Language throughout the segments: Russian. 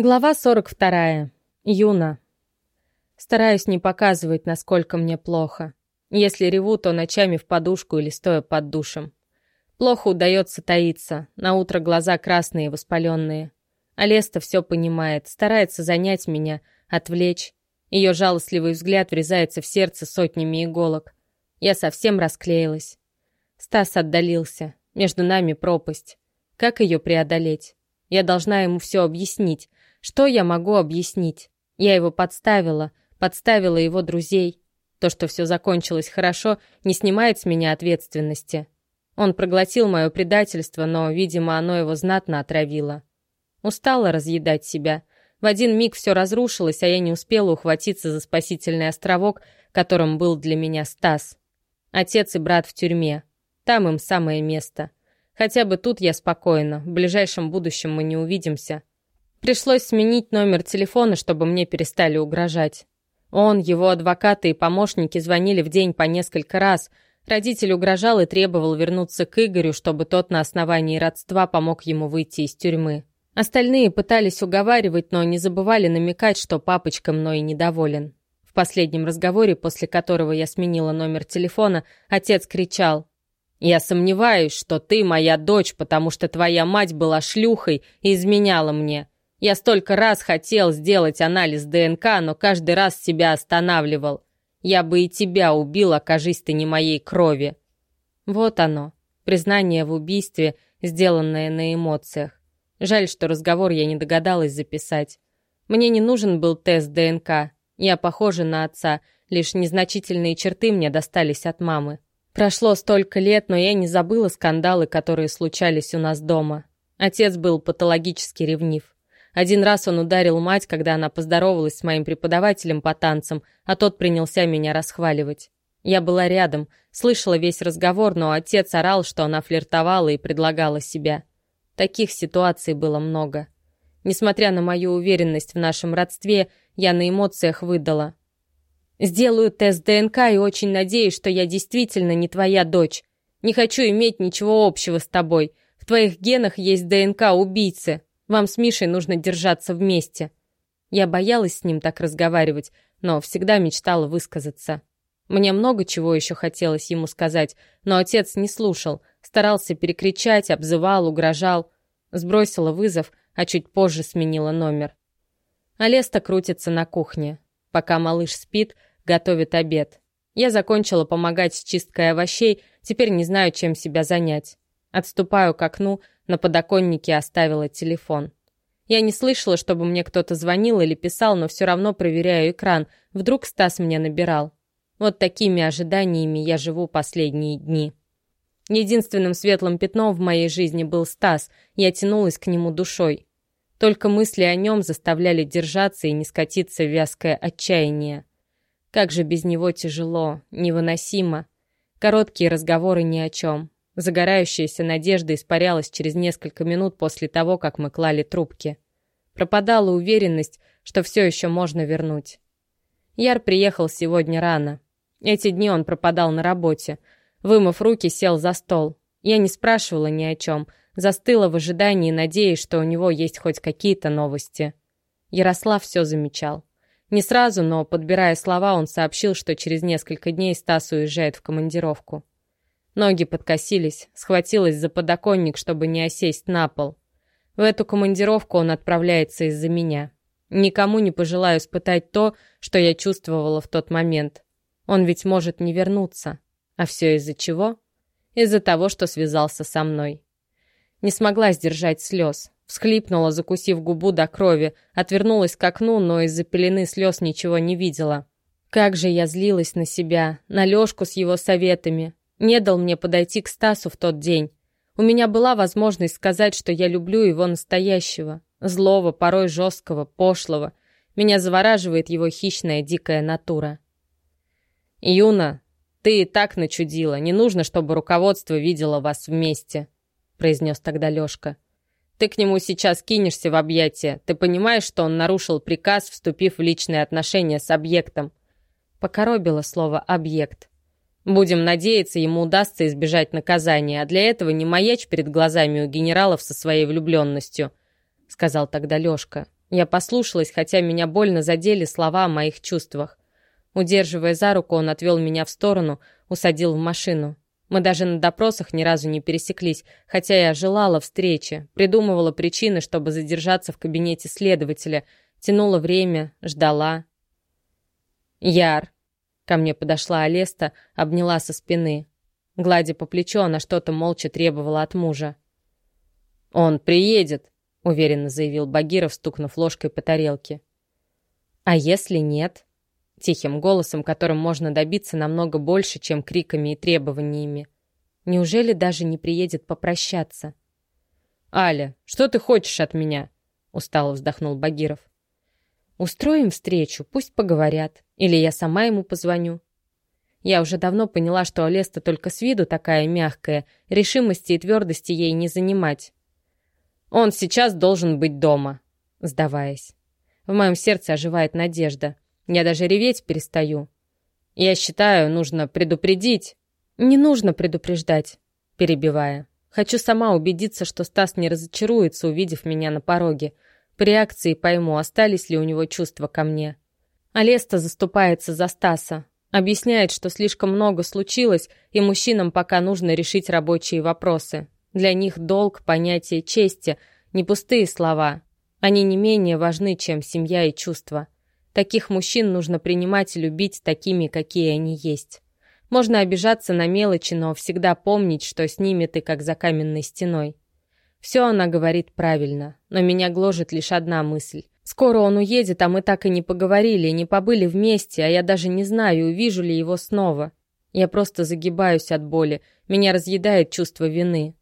Глава 42. Юна. Стараюсь не показывать, насколько мне плохо. Если реву, то ночами в подушку или стоя под душем. Плохо удается таиться, на утро глаза красные и воспаленные. Алеста все понимает, старается занять меня, отвлечь. Ее жалостливый взгляд врезается в сердце сотнями иголок. Я совсем расклеилась. Стас отдалился, между нами пропасть. Как ее преодолеть? Я должна ему все объяснить, что я могу объяснить? Я его подставила, подставила его друзей. То, что все закончилось хорошо, не снимает с меня ответственности. Он проглотил мое предательство, но, видимо, оно его знатно отравило. Устала разъедать себя. В один миг все разрушилось, а я не успела ухватиться за спасительный островок, которым был для меня Стас. Отец и брат в тюрьме. Там им самое место. Хотя бы тут я спокойна, в ближайшем будущем мы не увидимся. Пришлось сменить номер телефона, чтобы мне перестали угрожать. Он, его адвокаты и помощники звонили в день по несколько раз. Родитель угрожал и требовал вернуться к Игорю, чтобы тот на основании родства помог ему выйти из тюрьмы. Остальные пытались уговаривать, но не забывали намекать, что папочка мной недоволен. В последнем разговоре, после которого я сменила номер телефона, отец кричал «Я сомневаюсь, что ты моя дочь, потому что твоя мать была шлюхой и изменяла мне. Я столько раз хотел сделать анализ ДНК, но каждый раз себя останавливал. Я бы и тебя убил, окажись ты не моей крови. Вот оно, признание в убийстве, сделанное на эмоциях. Жаль, что разговор я не догадалась записать. Мне не нужен был тест ДНК. Я похожа на отца, лишь незначительные черты мне достались от мамы. Прошло столько лет, но я не забыла скандалы, которые случались у нас дома. Отец был патологически ревнив. Один раз он ударил мать, когда она поздоровалась с моим преподавателем по танцам, а тот принялся меня расхваливать. Я была рядом, слышала весь разговор, но отец орал, что она флиртовала и предлагала себя. Таких ситуаций было много. Несмотря на мою уверенность в нашем родстве, я на эмоциях выдала. «Сделаю тест ДНК и очень надеюсь, что я действительно не твоя дочь. Не хочу иметь ничего общего с тобой. В твоих генах есть ДНК убийцы. Вам с Мишей нужно держаться вместе». Я боялась с ним так разговаривать, но всегда мечтала высказаться. Мне много чего еще хотелось ему сказать, но отец не слушал, старался перекричать, обзывал, угрожал. Сбросила вызов, а чуть позже сменила номер. Алеста крутится на кухне. Пока малыш спит, готовит обед. Я закончила помогать с чисткой овощей, теперь не знаю, чем себя занять. Отступаю к окну, на подоконнике оставила телефон. Я не слышала, чтобы мне кто-то звонил или писал, но все равно проверяю экран. Вдруг Стас меня набирал. Вот такими ожиданиями я живу последние дни. Единственным светлым пятном в моей жизни был Стас. Я тянулась к нему душой. Только мысли о нем заставляли держаться и не скатиться в вязкое отчаяние. Как же без него тяжело, невыносимо. Короткие разговоры ни о чем. Загорающаяся надежда испарялась через несколько минут после того, как мы клали трубки. Пропадала уверенность, что все еще можно вернуть. Яр приехал сегодня рано. Эти дни он пропадал на работе. Вымыв руки, сел за стол. Я не спрашивала ни о чем, застыла в ожидании, надеясь, что у него есть хоть какие-то новости. Ярослав все замечал. Не сразу, но, подбирая слова, он сообщил, что через несколько дней Стас уезжает в командировку. Ноги подкосились, схватилась за подоконник, чтобы не осесть на пол. В эту командировку он отправляется из-за меня. Никому не пожелаю испытать то, что я чувствовала в тот момент. Он ведь может не вернуться. А все из-за чего? Из-за того, что связался со мной. Не смогла сдержать слез. Всхлипнула, закусив губу до крови, отвернулась к окну, но из-за пелены слез ничего не видела. Как же я злилась на себя, на Лёшку с его советами, не дал мне подойти к Стасу в тот день. У меня была возможность сказать, что я люблю его настоящего, злого, порой жесткого, пошлого. Меня завораживает его хищная, дикая натура. «Юна, ты и так начудила. Не нужно, чтобы руководство видело вас вместе», произнес тогда Лешка. «Ты к нему сейчас кинешься в объятия. Ты понимаешь, что он нарушил приказ, вступив в личные отношения с объектом?» Покоробило слово «объект». Будем надеяться, ему удастся избежать наказания, а для этого не маячь перед глазами у генералов со своей влюбленностью», — сказал тогда Лёшка. Я послушалась, хотя меня больно задели слова о моих чувствах. Удерживая за руку, он отвел меня в сторону, усадил в машину. Мы даже на допросах ни разу не пересеклись, хотя я желала встречи, придумывала причины, чтобы задержаться в кабинете следователя, тянула время, ждала. «Яр!» Ко мне подошла Алеста, обняла со спины. Гладя по плечу, она что-то молча требовала от мужа. «Он приедет», — уверенно заявил Багиров, стукнув ложкой по тарелке. «А если нет?» Тихим голосом, которым можно добиться намного больше, чем криками и требованиями. Неужели даже не приедет попрощаться? «Аля, что ты хочешь от меня?» — устало вздохнул Багиров. «Устроим встречу, пусть поговорят. Или я сама ему позвоню». Я уже давно поняла, что Алеста только с виду такая мягкая, решимости и твердости ей не занимать. «Он сейчас должен быть дома», сдаваясь. В моем сердце оживает надежда — я даже реветь перестаю. Я считаю, нужно предупредить. Не нужно предупреждать, перебивая. Хочу сама убедиться, что Стас не разочаруется, увидев меня на пороге. По реакции пойму, остались ли у него чувства ко мне. Алеста заступается за Стаса. Объясняет, что слишком много случилось, и мужчинам пока нужно решить рабочие вопросы. Для них долг, понятие чести, не пустые слова. Они не менее важны, чем семья и чувства. Таких мужчин нужно принимать и любить такими, какие они есть. Можно обижаться на мелочи, но всегда помнить, что с ними ты как за каменной стеной. Все она говорит правильно, но меня гложет лишь одна мысль. Скоро он уедет, а мы так и не поговорили, не побыли вместе, а я даже не знаю, увижу ли его снова. Я просто загибаюсь от боли, меня разъедает чувство вины.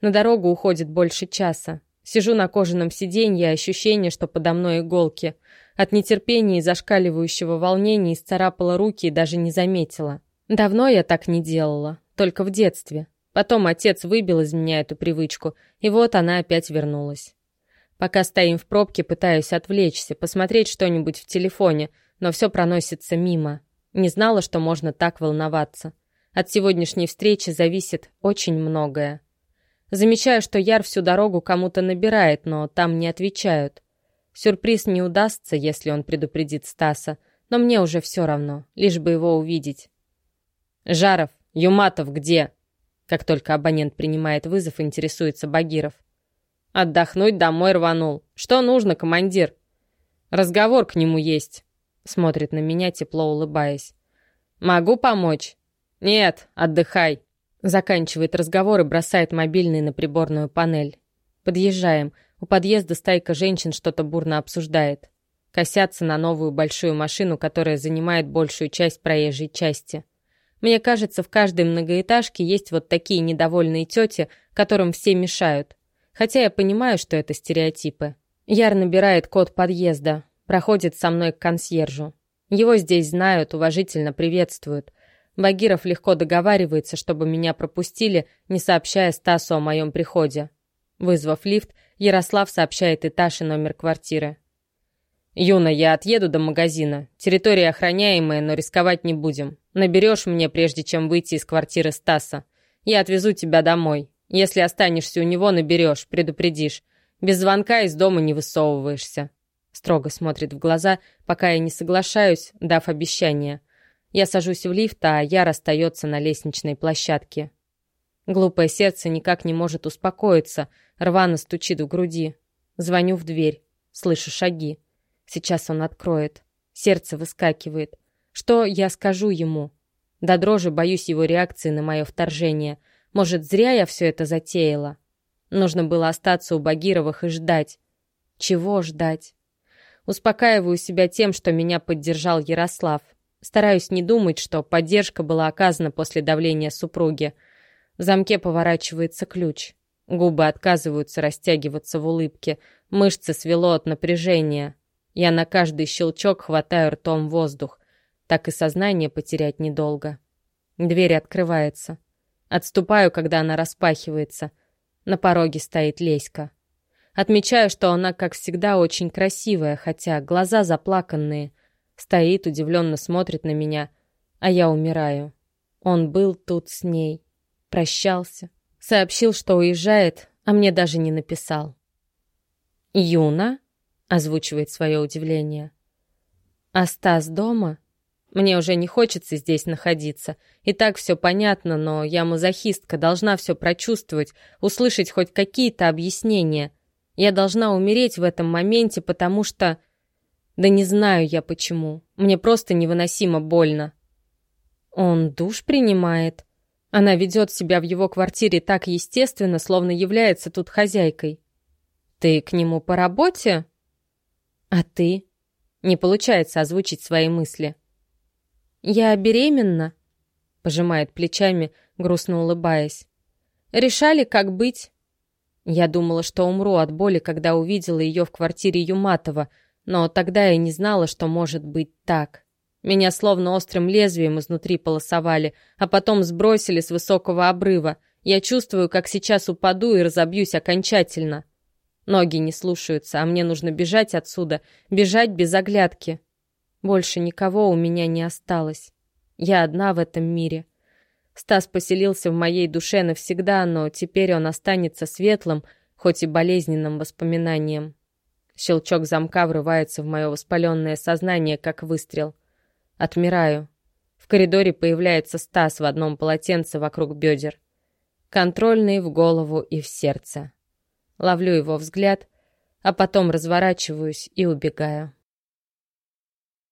На дорогу уходит больше часа. Сижу на кожаном сиденье, ощущение, что подо мной иголки. От нетерпения и зашкаливающего волнения исцарапала руки и даже не заметила. Давно я так не делала, только в детстве. Потом отец выбил из меня эту привычку, и вот она опять вернулась. Пока стоим в пробке, пытаюсь отвлечься, посмотреть что-нибудь в телефоне, но все проносится мимо. Не знала, что можно так волноваться. От сегодняшней встречи зависит очень многое. Замечаю, что Яр всю дорогу кому-то набирает, но там не отвечают. Сюрприз не удастся, если он предупредит Стаса, но мне уже все равно, лишь бы его увидеть. «Жаров, Юматов где?» Как только абонент принимает вызов, интересуется Багиров. «Отдохнуть домой рванул. Что нужно, командир?» «Разговор к нему есть», — смотрит на меня, тепло улыбаясь. «Могу помочь?» «Нет, отдыхай», — заканчивает разговор и бросает мобильный на приборную панель. Подъезжаем. У подъезда стайка женщин что-то бурно обсуждает. Косятся на новую большую машину, которая занимает большую часть проезжей части. Мне кажется, в каждой многоэтажке есть вот такие недовольные тети, которым все мешают. Хотя я понимаю, что это стереотипы. Яр набирает код подъезда, проходит со мной к консьержу. Его здесь знают, уважительно приветствуют. Багиров легко договаривается, чтобы меня пропустили, не сообщая Стасу о моем приходе. Вызвав лифт, Ярослав сообщает этаж и номер квартиры. «Юна, я отъеду до магазина. Территория охраняемая, но рисковать не будем. Наберешь мне, прежде чем выйти из квартиры Стаса. Я отвезу тебя домой. Если останешься у него, наберешь, предупредишь. Без звонка из дома не высовываешься». Строго смотрит в глаза, пока я не соглашаюсь, дав обещание. Я сажусь в лифт, а Яр остается на лестничной площадке. Глупое сердце никак не может успокоиться, рвано стучит в груди. Звоню в дверь, слышу шаги. Сейчас он откроет. Сердце выскакивает. Что я скажу ему? До дрожи боюсь его реакции на мое вторжение. Может, зря я все это затеяла? Нужно было остаться у Багировых и ждать. Чего ждать? Успокаиваю себя тем, что меня поддержал Ярослав. Стараюсь не думать, что поддержка была оказана после давления супруги. В замке поворачивается ключ. Губы отказываются растягиваться в улыбке. Мышцы свело от напряжения. Я на каждый щелчок хватаю ртом воздух. Так и сознание потерять недолго. Дверь открывается. Отступаю, когда она распахивается. На пороге стоит Леська. Отмечаю, что она, как всегда, очень красивая, хотя глаза заплаканные. Стоит, удивленно смотрит на меня, а я умираю. Он был тут с ней. Прощался. Сообщил, что уезжает, а мне даже не написал. «Юна?» озвучивает свое удивление. А дома? Мне уже не хочется здесь находиться. И так все понятно, но я мазохистка, должна все прочувствовать, услышать хоть какие-то объяснения. Я должна умереть в этом моменте, потому что... Да не знаю я почему. Мне просто невыносимо больно. Он душ принимает. Она ведет себя в его квартире так естественно, словно является тут хозяйкой. Ты к нему по работе? А ты? Не получается озвучить свои мысли. «Я беременна», — пожимает плечами, грустно улыбаясь. «Решали, как быть?» Я думала, что умру от боли, когда увидела ее в квартире Юматова, но тогда я не знала, что может быть так. Меня словно острым лезвием изнутри полосовали, а потом сбросили с высокого обрыва. Я чувствую, как сейчас упаду и разобьюсь окончательно. Ноги не слушаются, а мне нужно бежать отсюда, бежать без оглядки. Больше никого у меня не осталось. Я одна в этом мире. Стас поселился в моей душе навсегда, но теперь он останется светлым, хоть и болезненным воспоминанием. Щелчок замка врывается в мое воспаленное сознание, как выстрел. Отмираю. В коридоре появляется Стас в одном полотенце вокруг бедер. Контрольный в голову и в сердце. Ловлю его взгляд, а потом разворачиваюсь и убегаю.